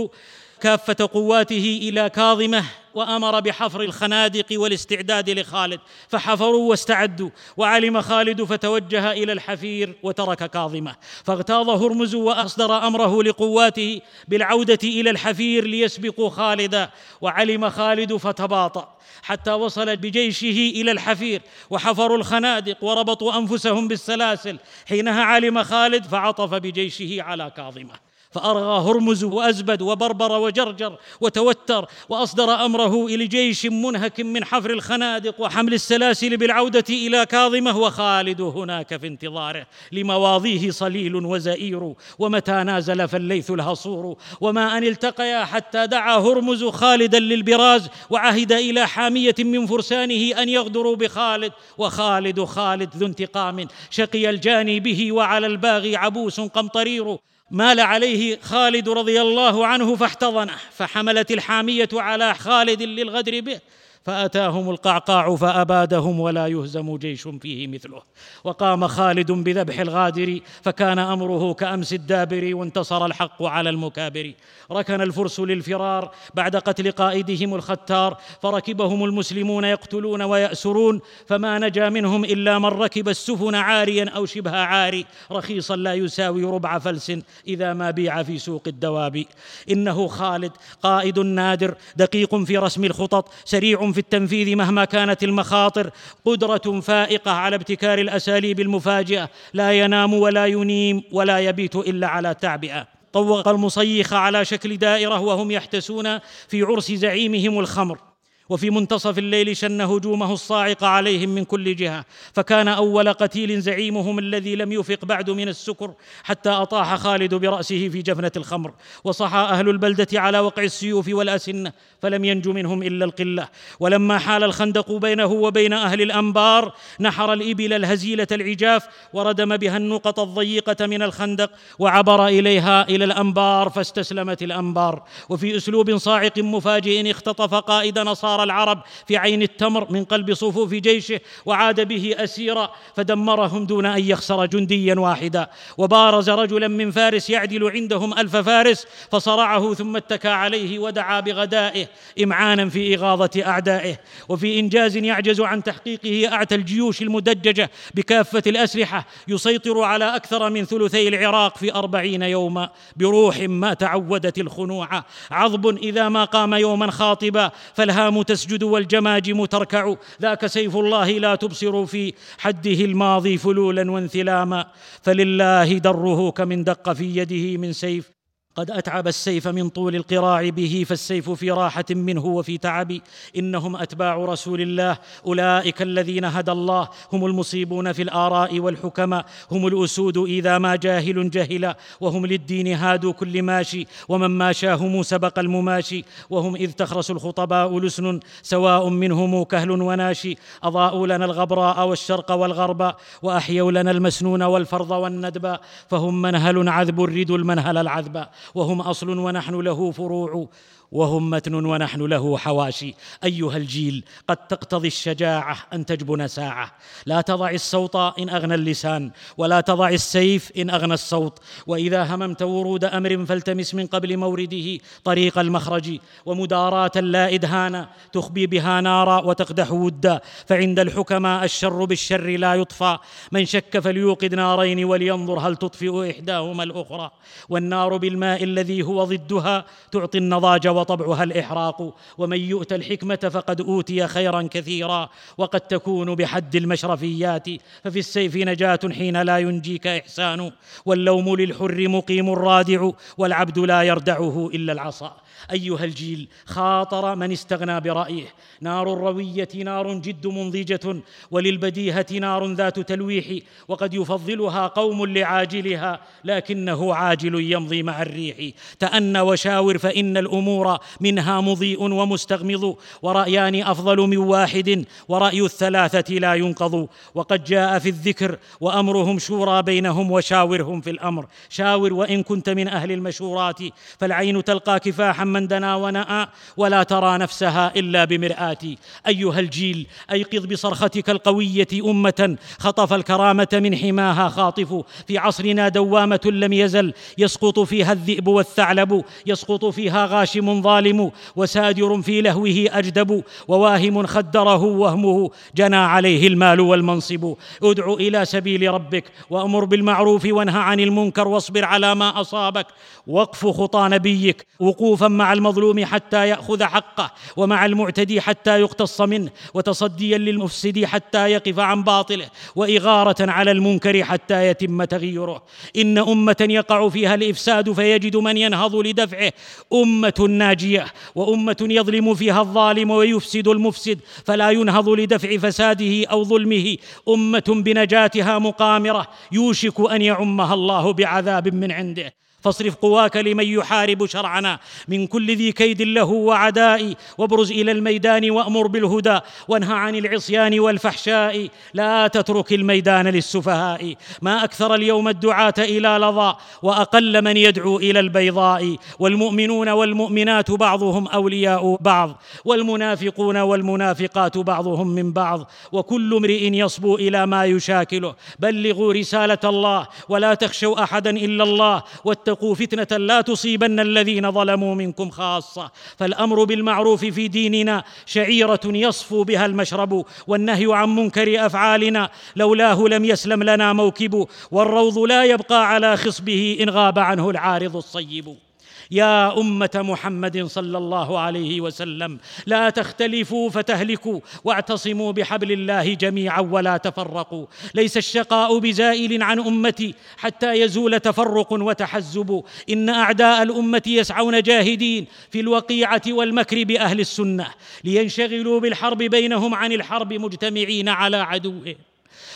كافة قواته إلى كاظمة. وأمر بحفر الخنادق والاستعداد لخالد. فحفروا واستعدوا. وعلم خالد فتوجه إلى الحفير وترك كاظمه. فاغتاظ هرمز وأصدر أمره لقواته بالعودة إلى الحفير ليسبقوا خالدا وعلم خالد فتباطأ. حتى وصل بجيشه إلى الحفير. وحفروا الخنادق وربطوا أنفسهم بالسلاسل. حينها علم خالد فعطف بجيشه على كاظمه. فأرغى هرمز وأزبد وبربر وجرجر وتوتر وأصدر أمره إلى جيش منهك من حفر الخنادق وحمل السلاسل بالعودة إلى كاظمه وخالد هناك في انتظاره. لمواضيه صليل وزئير ومتى نازل فالليث الهصور وما أن التقيا حتى دعا هرمز خالدا للبراز وعهد إلى حامية من فرسانه أن يغدروا بخالد وخالد خالد ذو انتقام شقي الجاني به وعلى الباغي عبوس قمطرير مال عليه خالد رضي الله عنه فاحتضنه فحملت الحامية على خالد للغدر به. فأتاهم القعقاع فأبادهم ولا يهزم جيش فيه مثله. وقام خالد بذبح الغادر فكان أمره كأمس الدابر وانتصر الحق على المكابر. ركن الفرس للفرار بعد قتل قائدهم الختار فركبهم المسلمون يقتلون ويأسرون فما نجا منهم إلا من ركب السفن عاريا أو شبه عاري رخيصا لا يساوي ربع فلس إذا ما بيع في سوق الدواب. إنه خالد قائد نادر دقيق في رسم الخطط سريع في التنفيذ مهما كانت المخاطر قدرة فائقة على ابتكار الأساليب المفاجئة. لا ينام ولا ينيم ولا يبيت إلا على تعبئة. طوق المصيخ على شكل دائرة وهم يحتسون في عرس زعيمهم الخمر. وفي منتصف الليل شن هجومه الصاعقه عليهم من كل جهة فكان أول قتيل زعيمهم الذي لم يفق بعد من السكر حتى أطاح خالد برأسه في جفنه الخمر وصحى أهل البلدة على وقع السيوف والأسنة فلم ينج منهم إلا القلة. ولما حال الخندق بينه وبين أهل الأنبار نحر الإبل الهزيلة العجاف وردم بها النقط الضيقة من الخندق وعبر إليها إلى الأنبار فاستسلمت الأنبار. وفي أسلوب صاعق مفاجئ اختطف قائد نصارى العرب في عين التمر من قلب صفوف جيشه وعاد به أسيرا فدمرهم دون أن يخسر جنديا واحدا. وبارز رجلا من فارس يعدل عندهم ألف فارس فصرعه ثم اتكى عليه ودعا بغدائه امعانا في إغاظة أعدائه. وفي إنجاز يعجز عن تحقيقه أعتى الجيوش المدججة بكافة الأسلحة يسيطر على أكثر من ثلثي العراق في أربعين يوما. بروح ما تعودت الخنوع. عضب إذا ما قام يوما خاطبا فالهام تسجد والجماجم تركع ذاك سيف الله لا تبصر في حده الماضي فلولا وانثلاما. فلله دره كمن دق في يده من سيف. قد أتعب السيف من طول القراع به فالسيف في راحة منه وفي تعب. إنهم أتباع رسول الله أولئك الذين هدى الله. هم المصيبون في الآراء والحكماء هم الأسود إذا ما جاهل جهلا وهم للدين هادوا كل ماشي ومن ماشاهم سبق المماشي. وهم إذ تخرس الخطباء لسن سواء منهم كهل وناشي. أضاءوا لنا الغبراء والشرق والغرب وأحيوا لنا المسنون والفرض والندب. فهم منهل عذب الرد المنهل العذب. وهم أصل ونحن له فروع. وهم متن ونحن له حواشي. أيها الجيل قد تقتضي الشجاعة أن تجبن ساعة. لا تضع الصوت إن أغنى اللسان ولا تضع السيف إن أغنى الصوت. وإذا هممت ورود أمر فالتمس من قبل مورده طريق المخرج. ومداراه لا إدهان تخبي بها نارا وتقدح ودا. فعند الحكماء الشر بالشر لا يطفى. من شك فليوقد نارين ولينظر هل تطفئ إحداهما الأخرى. والنار بالماء الذي هو ضدها تعطي النضاج وطبعها الإحراق. ومن يؤت الحكمة فقد أوتي خيرا كثيرا. وقد تكون بحد المشرفيات. ففي السيف نجاة حين لا ينجيك إحسان. واللوم للحر مقيم رادع والعبد لا يردعه إلا العصا. أيها الجيل خاطر من استغنى برأيه. نار الروية نار جد منضجة وللبديهة نار ذات تلويح وقد يفضلها قوم لعاجلها لكنه عاجل يمضي مع الريح. تأن وشاور فإن الأمور منها مضيء ومستغمض ورأيان أفضل من واحد ورأي الثلاثة لا ينقض. وقد جاء في الذكر وأمرهم شورى بينهم وشاورهم في الأمر. شاور وإن كنت من أهل المشورات فالعين تلقى كفاحا من دنا ونأى ولا ترى نفسها إلا بمرآتي. أيها الجيل أيقظ بصرختك القوية أمة. خطف الكرامة من حماها خاطف. في عصرنا دوامة لم يزل. يسقط فيها الذئب والثعلب. يسقط فيها غاشم ظالم. وسادر في لهوه أجدب. وواهم خدره وهمه. جنى عليه المال والمنصب. ادع إلى سبيل ربك. وأمر بالمعروف. وانهى عن المنكر. واصبر على ما أصابك. وقف خطى نبيك. وقوفا مع المظلوم حتى يأخذ حقه ومع المعتدي حتى يقتص منه وتصديا للمفسد حتى يقف عن باطله وإغارة على المنكر حتى يتم تغيره إن أمة يقع فيها الإفساد فيجد من ينهض لدفعه. أمة ناجية وأمة يظلم فيها الظالم ويفسد المفسد فلا ينهض لدفع فساده أو ظلمه. أمة بنجاتها مقامرة يوشك أن يعمها الله بعذاب من عنده. فاصرف قواك لمن يحارب شرعنا. من كل ذي كيد له وعداء وابرز إلى الميدان وأمر بالهدى. وانهى عن العصيان والفحشاء. لا تترك الميدان للسفهاء. ما أكثر اليوم الدعاة إلى لظى وأقل من يدعو إلى البيضاء. والمؤمنون والمؤمنات بعضهم أولياء بعض. والمنافقون والمنافقات بعضهم من بعض. وكل امرئ يصبو إلى ما يشاكله. بلغوا رسالة الله ولا تخشوا أحدا إلا الله واتقوا فتنة لا تصيبن الذين ظلموا منكم خاصة. فالأمر بالمعروف في ديننا شعيرة يصفو بها المشرب والنهي عن منكر أفعالنا. لولاه لم يسلم لنا موكب والروض لا يبقى على خصبه إن غاب عنه العارض الصيب. يا أمة محمد صلى الله عليه وسلم لا تختلفوا فتهلكوا واعتصموا بحبل الله جميعا ولا تفرقوا. ليس الشقاء بزائل عن أمتي حتى يزول تفرق وتحزب. إن أعداء الأمة يسعون جاهدين في الوقيعة والمكر بأهل السنة لينشغلوا بالحرب بينهم عن الحرب مجتمعين على عدوهم.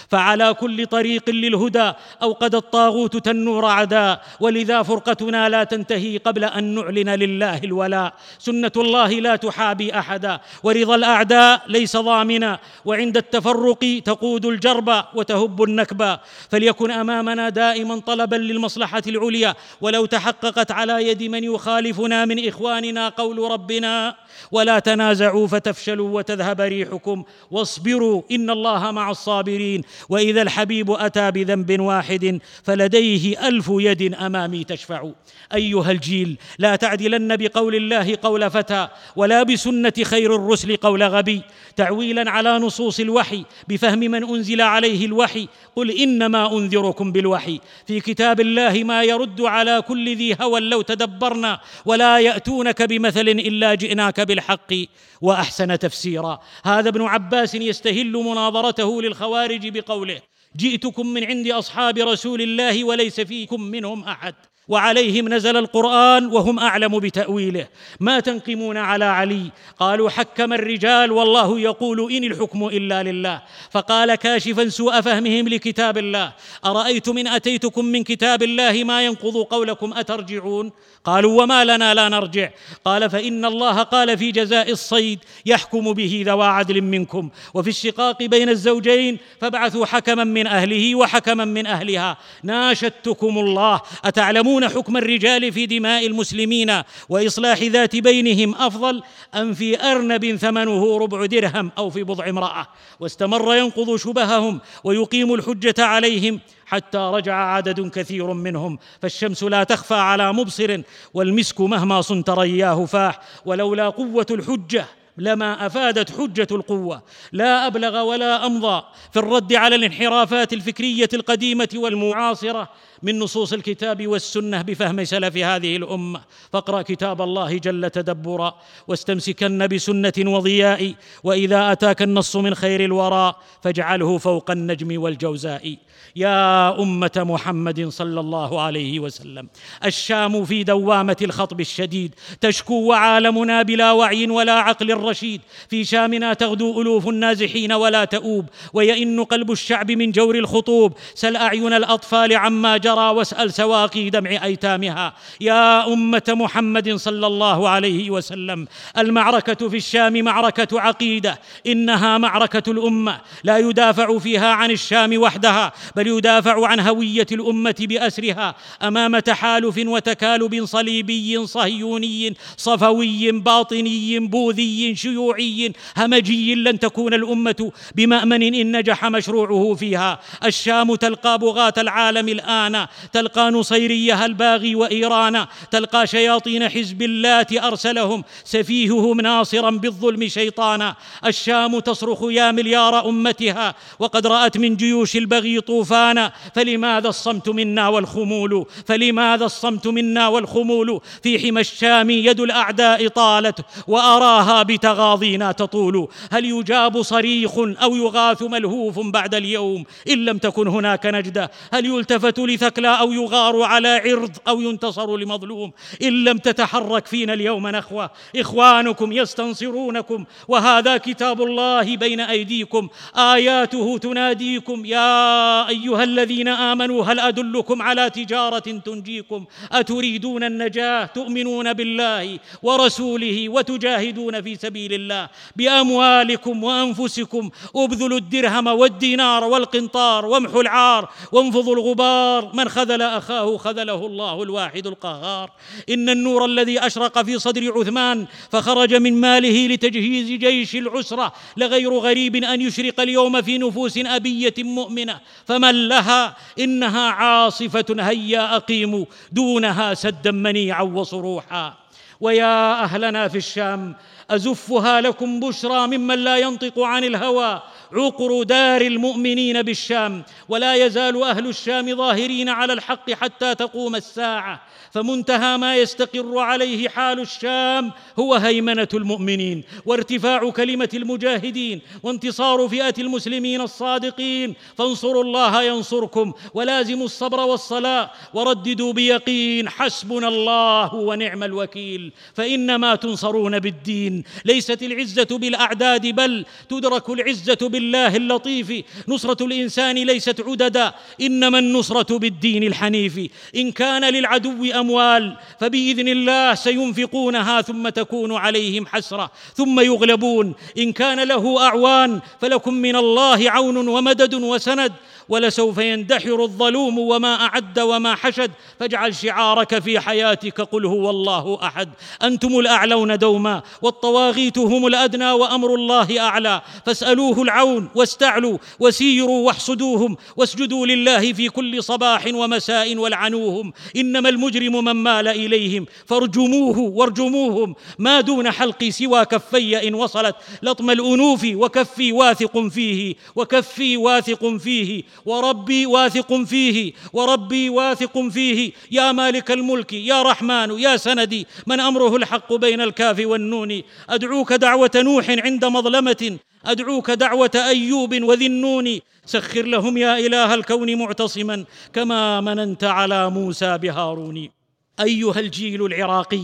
فعلى كل طريق للهدى أوقد الطاغوت تنور عداء ولذا فرقتنا لا تنتهي قبل أن نعلن لله الولاء. سنة الله لا تحابي أحدا. ورضا الأعداء ليس ضامنا. وعند التفرق تقود الجرب وتهب النكبا فليكن أمامنا دائما طلبا للمصلحة العليا. ولو تحققت على يد من يخالفنا من إخواننا قول ربنا ولا تنازعوا فتفشلوا وتذهب ريحكم واصبروا إن الله مع الصابرين. وإذا الحبيب أتى بذنب واحد فلديه ألف يد أمامي تشفع. أيها الجيل لا تعدلن بقول الله قول فتى ولا بسنة خير الرسل قول غبي. تعويلا على نصوص الوحي بفهم من أنزل عليه الوحي. قل إنما أنذركم بالوحي. في كتاب الله ما يرد على كل ذي هوى لو تدبرنا. ولا يأتونك بمثل إلا جئناك بالحق وأحسن تفسيرا. هذا ابن عباس يستهل مناظرته للخوارج بقوله جئتكم من عند أصحاب رسول الله وليس فيكم منهم أحد. وعليهم نزل القرآن وهم أعلم بتأويله. ما تنقمون على علي؟ قالوا حكم الرجال والله يقول إن الحكم إلا لله. فقال كاشفا سوء فهمهم لكتاب الله. أرأيتم إن أتيتكم من كتاب الله ما ينقض قولكم أترجعون؟ قالوا وما لنا لا نرجع. قال فإن الله قال في جزاء الصيد يحكم به ذوى عدل منكم. وفي الشقاق بين الزوجين فابعثوا حكما من أهله وحكما من أهلها. ناشدتكم الله. أتعلمون حكم الرجال في دماء المسلمين وإصلاح ذات بينهم أفضل أم في أرنب ثمنه ربع درهم أو في بضع امرأة. واستمر ينقض شبههم ويقيم الحجة عليهم حتى رجع عدد كثير منهم. فالشمس لا تخفى على مبصر والمسك مهما صنت رياه فاح. ولولا قوة الحجة لما أفادت حجة القوة. لا أبلغ ولا أمضى في الرد على الانحرافات الفكرية القديمة والمعاصرة من نصوص الكتاب والسنة بفهم سلف هذه الأمة. فاقرأ كتاب الله جل تدبرا واستمسكن بسنة وضياء وإذا أتاك النص من خير الورى فاجعله فوق النجم والجوزاء. يا أمة محمد صلى الله عليه وسلم الشام في دوامة الخطب الشديد تشكو وعالمنا بلا وعي ولا عقل رشيد في شامنا تغدو ألوف النازحين ولا تؤوب. ويئن قلب الشعب من جور الخطوب. سل أعين الأطفال عما جرى واسأل سواقي دمع أيتامها. يا أمة محمد صلى الله عليه وسلم. المعركة في الشام معركة عقيدة. إنها معركة الأمة. لا يدافع فيها عن الشام وحدها بل يدافع عن هوية الأمة بأسرها. أمام تحالف وتكالب صليبي صهيوني صفوي باطني بوذي شيوعي همجي لن تكون الأمة بمأمن إن نجح مشروعه فيها. الشام تلقى بغاة العالم الآن. تلقى نصيريها الباغي وإيران. تلقى شياطين حزب الله أرسلهم. سفيههم ناصرا بالظلم شيطانا. الشام تصرخ يا مليار أمتها. وقد رأت من جيوش البغي طوفانا. فلماذا الصمت منا والخمول؟ فلماذا الصمت منا والخمول؟ في حمى الشام يد الأعداء طالت. وأراها بتغاضينا تطول. هل يجاب صريخ أو يغاث ملهوف بعد اليوم؟ إن لم تكن هناك نجدة. هل يلتفت لثكلى أو يغار على عرض أو ينتصر لمظلوم؟ إن لم تتحرك فينا اليوم نخوة. إخوانكم يستنصرونكم. وهذا كتاب الله بين أيديكم. آياته تناديكم. يا أيها الذين آمنوا هل أدلكم على تجارة تنجيكم؟ أتريدون النجاة تؤمنون بالله ورسوله وتجاهدون في سبيل الله بأموالكم وأنفسكم أبذلوا الدرهم والدينار والقنطار وامحوا العار وانفضوا الغبار. من خذل أخاه خذله الله الواحد القهار. إن النور الذي أشرق في صدر عثمان فخرج من ماله لتجهيز جيش العسرة. لغير غريب أن يشرق اليوم في نفوس أبية مؤمنة. فمن لها؟ إنها عاصفة هيا اقيموا دونها سدا منيعا وصروحا. ويا أهلنا في الشام أزفها لكم بشرى ممن لا ينطق عن الهوى عقر دار المؤمنين بالشام ولا يزال أهل الشام ظاهرين على الحق حتى تقوم الساعة. فمنتهى ما يستقر عليه حال الشام هو هيمنة المؤمنين وارتفاع كلمة المجاهدين وانتصار فئة المسلمين الصادقين. فانصروا الله ينصركم ولازموا الصبر والصلاة ورددوا بيقين حسبنا الله ونعم الوكيل. فإنما تنصرون بالدين ليست العزة بالأعداد بل تدرك العزة بالله اللطيف. نصرة الإنسان ليست عددا إنما النصرة بالدين الحنيف. إن كان للعدو أموال فبإذن الله سينفقونها ثم تكون عليهم حسرة ثم يغلبون. إن كان له أعوان فلكم من الله عون ومدد وسند. ولسوف يندحر الظلوم وما أعد وما حشد. فاجعل شعارك في حياتك قل هو الله أحد. أنتم الأعلون دوما والطواغيت هم الأدنى وأمر الله أعلى. فاسألوه العون واستعلوا وسيروا واحصدوهم واسجدوا لله في كل صباح ومساء والعنوهم إنما المجرم من مال إليهم فارجموه وارجموهم ما دون حلقي سوى كفي إن وصلت لطم الأنوف وكفي واثق فيه وكفي واثق فيه وربي واثق فيه وربي واثق فيه يا مالك الملك يا رحمن يا سندي من أمره الحق بين الكاف والنون أدعوك دعوة نوح عند مظلمة أدعوك دعوة أيوب وذي النون سخر لهم يا إله الكون معتصما كما مننت على موسى بهارون. أيها الجيل العراقي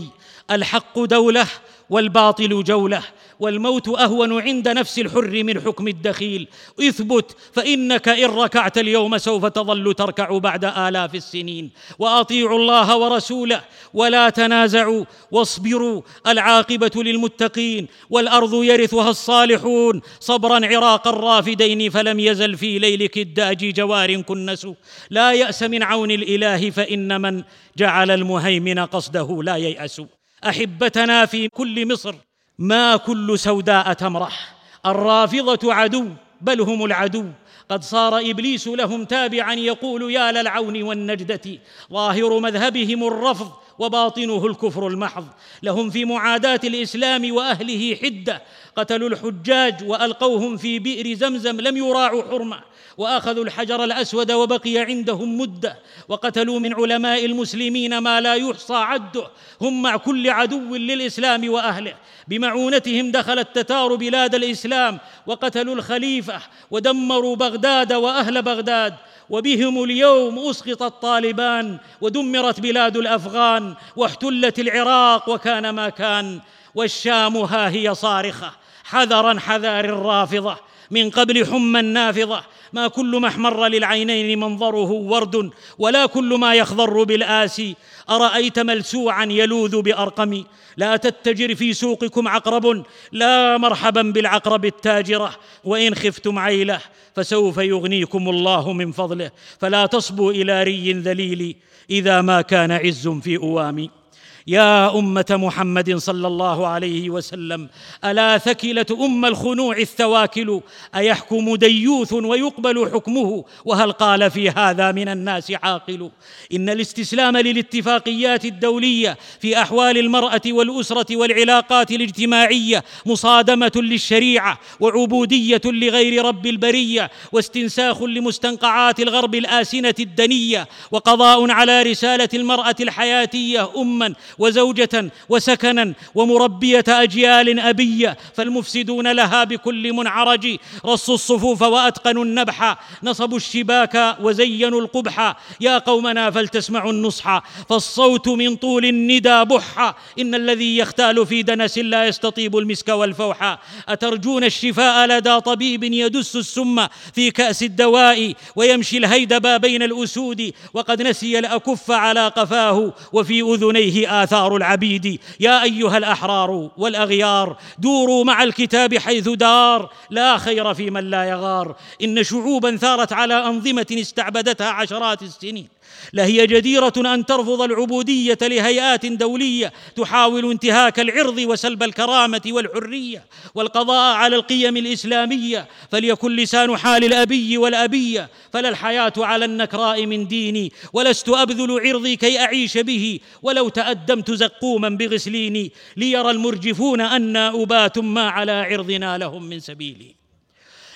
الحق دولة والباطل جوله والموت أهون عند نفس الحر من حكم الدخيل. اثبت فإنك إن ركعت اليوم سوف تظل تركع بعد آلاف السنين. وأطيعوا الله ورسوله ولا تنازعوا واصبروا. العاقبة للمتقين والأرض يرثها الصالحون. صبرا عراق الرافدين فلم يزل في ليلك الداج جوار كنس لا يأس من عون الإله فإن من جعل المهيمن قصده لا ييأس. أحبتنا في كل مصر ما كل سوداء تمرح. الرافضة عدو بل هم العدو. قد صار إبليس لهم تابعا يقول يا للعون والنجدة. ظاهر مذهبهم الرفض وباطنه الكفر المحض. لهم في معاداة الإسلام وأهله حدة. قتلوا الحجاج وألقوهم في بئر زمزم لم يراعوا حرمة. وأخذوا الحجر الأسود وبقي عندهم مدة وقتلوا من علماء المسلمين ما لا يحصى عده. هم مع كل عدو للإسلام وأهله. بمعونتهم دخل التتار بلاد الإسلام وقتلوا الخليفة ودمروا بغداد وأهل بغداد. وبهم اليوم أسقط الطالبان ودمرت بلاد الأفغان واحتلت العراق وكان ما كان. والشام ها هي صارخة حذرا حذار الرافضة. من قبل حمى النافضة. ما كل ما احمر للعينين منظره ورد ولا كل ما يخضر بالآسي. أرأيت ملسوعا يلوذ بأرقم لا تتجر في سوقكم عقرب. لا مرحبا بالعقرب التاجرة. وإن خفتم عيله فسوف يغنيكم الله من فضله. فلا تصبوا إلى ري ذليل إذا ما كان عز في أوامي. يا أمة محمد صلى الله عليه وسلم ألا ثكلة أم الخنوع الثواكل؟ أيحكم ديوث ويقبل حكمه؟ وهل قال في هذا من الناس عاقل؟ إن الاستسلام للاتفاقيات الدولية في أحوال المرأة والأسرة والعلاقات الاجتماعية مصادمة للشريعة وعبودية لغير رب البرية واستنساخ لمستنقعات الغرب الآسنة الدنية وقضاء على رسالة المرأة الحياتية اما وزوجة وسكنا ومربية أجيال ابيه فالمفسدون لها بكل منعرج. رصوا الصفوف وأتقنوا النبح. نصبوا الشباك وزينوا القبح. يا قومنا فلتسمعوا النصح. فالصوت من طول الندى بح. إن الذي يختال في دنس لا يستطيب المسك والفوح. أترجون الشفاء لدى طبيب يدس السم في كأس الدواء ويمشي الهيدبا بين الأسود. وقد نسي الأكف على قفاه وفي أذنيه آثار العبيد. يا أيها الأحرار والأغيار دوروا مع الكتاب حيث دار. لا خير في من لا يغار. إن شعوبا ثارت على أنظمة استعبدتها عشرات السنين. لهي جديرة أن ترفض العبودية لهيئات دولية تحاول انتهاك العرض وسلب الكرامة والحرية والقضاء على القيم الإسلامية. فليكن لسان حال الأبي والأبية. فلا الحياة على النكراء من ديني. ولست أبذل عرضي كي أعيش به. ولو تأدمت زقوما بغسليني. ليرى المرجفون أنا أبات ما على عرضنا لهم من سبيل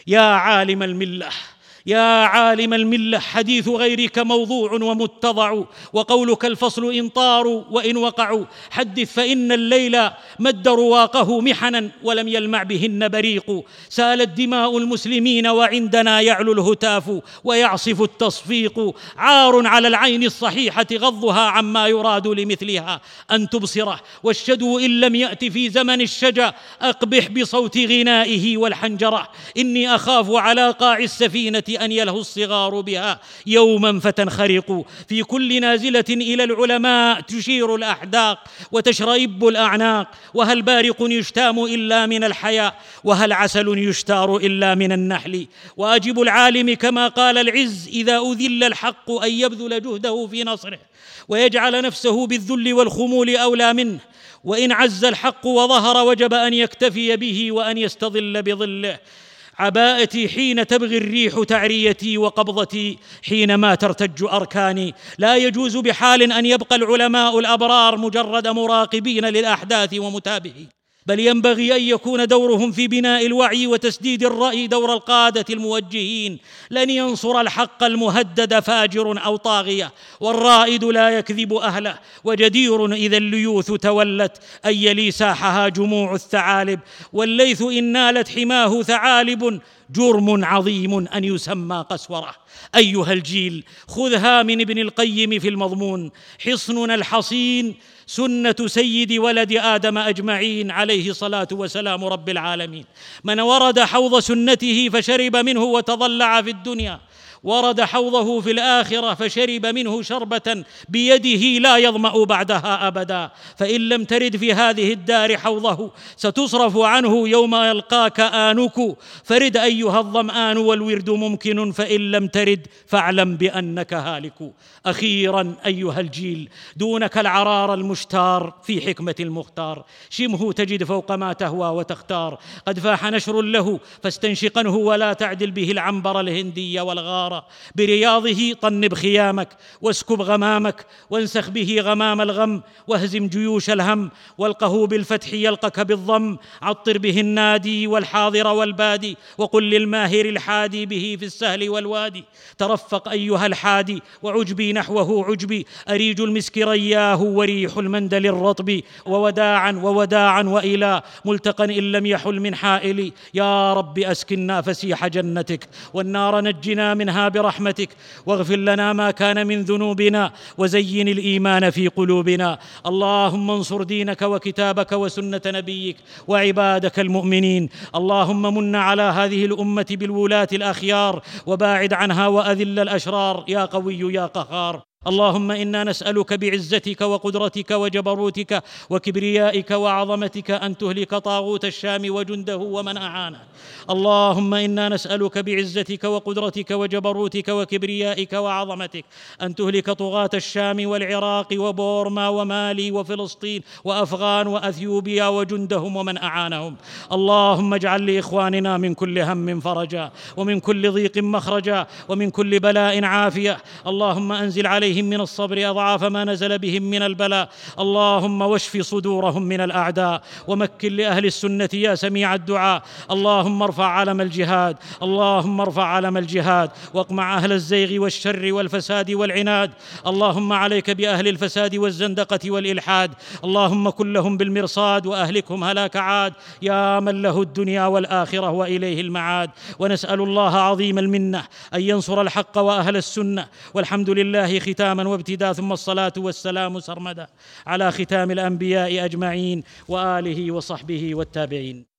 يا عالم الملة. يا عالم الملة حديث غيرك موضوع ومتضع وقولك الفصل إن طاروا وإن وقعوا. حدث فإن الليل مد رواقه محنا ولم يلمع بهن بريق. سالت دماء المسلمين وعندنا يعلو الهتاف ويعصف التصفيق. عار على العين الصحيحة غضها عما يراد لمثلها. أن تبصره والشدو إن لم يأت في زمن الشجا أقبح بصوت غنائه والحنجرة. إني أخاف على قاع السفينة أن يلهو الصغار بها يوما فتنخرق. في كل نازلة إلى العلماء تشير الأحداق وتشرئب الأعناق. وهل بارق يشتام إلا من الحياء؟ وهل عسل يشتار إلا من النحل؟ واجب العالم كما قال العز إذا أذل الحق أن يبذل جهده في نصره ويجعل نفسه بالذل والخمول أولى منه. وإن عز الحق وظهر وجب أن يكتفي به وأن يستظل بظله. عباءتي حين تبغي الريح تعريتي وقبضتي حينما ترتج أركاني. لا يجوز بحال أن يبقى العلماء الأبرار مجرد مراقبين للأحداث ومتابعين بل ينبغي أن يكون دورهم في بناء الوعي وتسديد الرأي دور القادة الموجهين. لن ينصر الحق المهدد فاجر أو طاغية والرائد لا يكذب أهله وجدير إذا الليوث تولت أن يلي ساحها جموع الثعالب. والليث إن نالت حماه ثعالب جرم عظيم أن يسمى قسورة. أيها الجيل خذها من ابن القيم في المضمون. حصننا الحصين سنة سيد ولد آدم أجمعين عليه الصلاة وسلام رب العالمين. من ورد حوض سنته فشرب منه وتضلع في الدنيا. ورد حوضه في الآخرة فشرب منه شربة بيده لا يظمأ بعدها أبدا. فإن لم ترد في هذه الدار حوضه ستصرف عنه يوم يلقاك انك فرد أيها الظمآن والورد ممكن فإن لم ترد فاعلم بأنك هالك. أخيرا أيها الجيل دونك العرار المشتار في حكمة المختار. شمه تجد فوق ما تهوى وتختار. قد فاح نشر له فاستنشقنه ولا تعدل به العنبر الهندي والغار. برياضه طنب خيامك واسكب غمامك وانسخ به غمام الغم واهزم جيوش الهم والقه بالفتح يلقك بالضم عطر به النادي والحاضر والبادي وقل للماهر الحادي به في السهل والوادي ترفق أيها الحادي وعجبي نحوه عجبي أريج المسك رياه وريح المندل الرطب ووداعا ووداعا وإلى ملتقى إن لم يحل من حائلي يا رب اسكنا فسيح جنتك والنار نجنا منها برحمتك واغفر لنا ما كان من ذنوبنا وزين الإيمان في قلوبنا. اللهم انصر دينك وكتابك وسنة نبيك وعبادك المؤمنين. اللهم من على هذه الأمة بالولاة الأخيار وباعد عنها وأذل الأشرار. يا قوي يا قهار. اللهم إنا نسألك بعزتك وقدرتك وجبروتك وكبريائك وعظمتك أن تهلك طاغوت الشام وجنده ومن أعانه. اللهم إنا نسألك بعزتك وقدرتك وجبروتك وكبريائك وعظمتك أن تهلك طغاة الشام والعراق وبورما ومالي وفلسطين وأفغان وأثيوبيا وجندهم ومن أعانهم. اللهم اجعل لإخواننا من كل هم فرجا ومن كل ضيق مخرجا ومن كل بلاء عافية. اللهم أنزل عليهم من الصبر أضعاف ما نزل بهم من البلاء. اللهم واشف صدورهم من الأعداء ومكن لأهل السنة يا سميع الدعاء. اللهم ارفع علم الجهاد اللهم ارفع علم الجهاد واقمع أهل الزيغ والشر والفساد والعناد. اللهم عليك بأهل الفساد والزندقة والإلحاد. اللهم كن لهم بالمرصاد وأهلكهم هلاك عاد. يا من له الدنيا والآخرة وإليه المعاد. ونسأل الله عظيم المنة أن ينصر الحق وأهل السنة. والحمد لله ختاما وابتداء ثم الصلاة والسلام سرمدا على ختام الأنبياء أجمعين وآله وصحبه والتابعين.